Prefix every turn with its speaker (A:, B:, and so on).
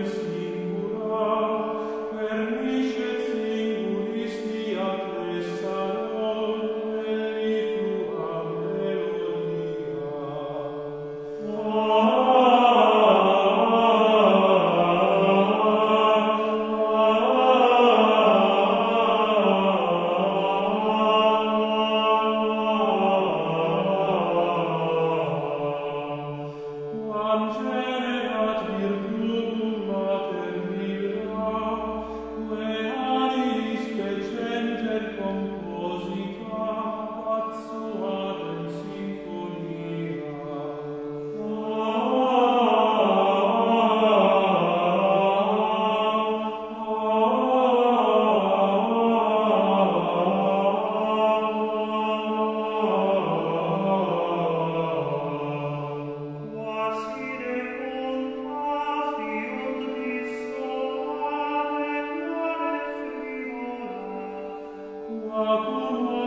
A: Deus Quae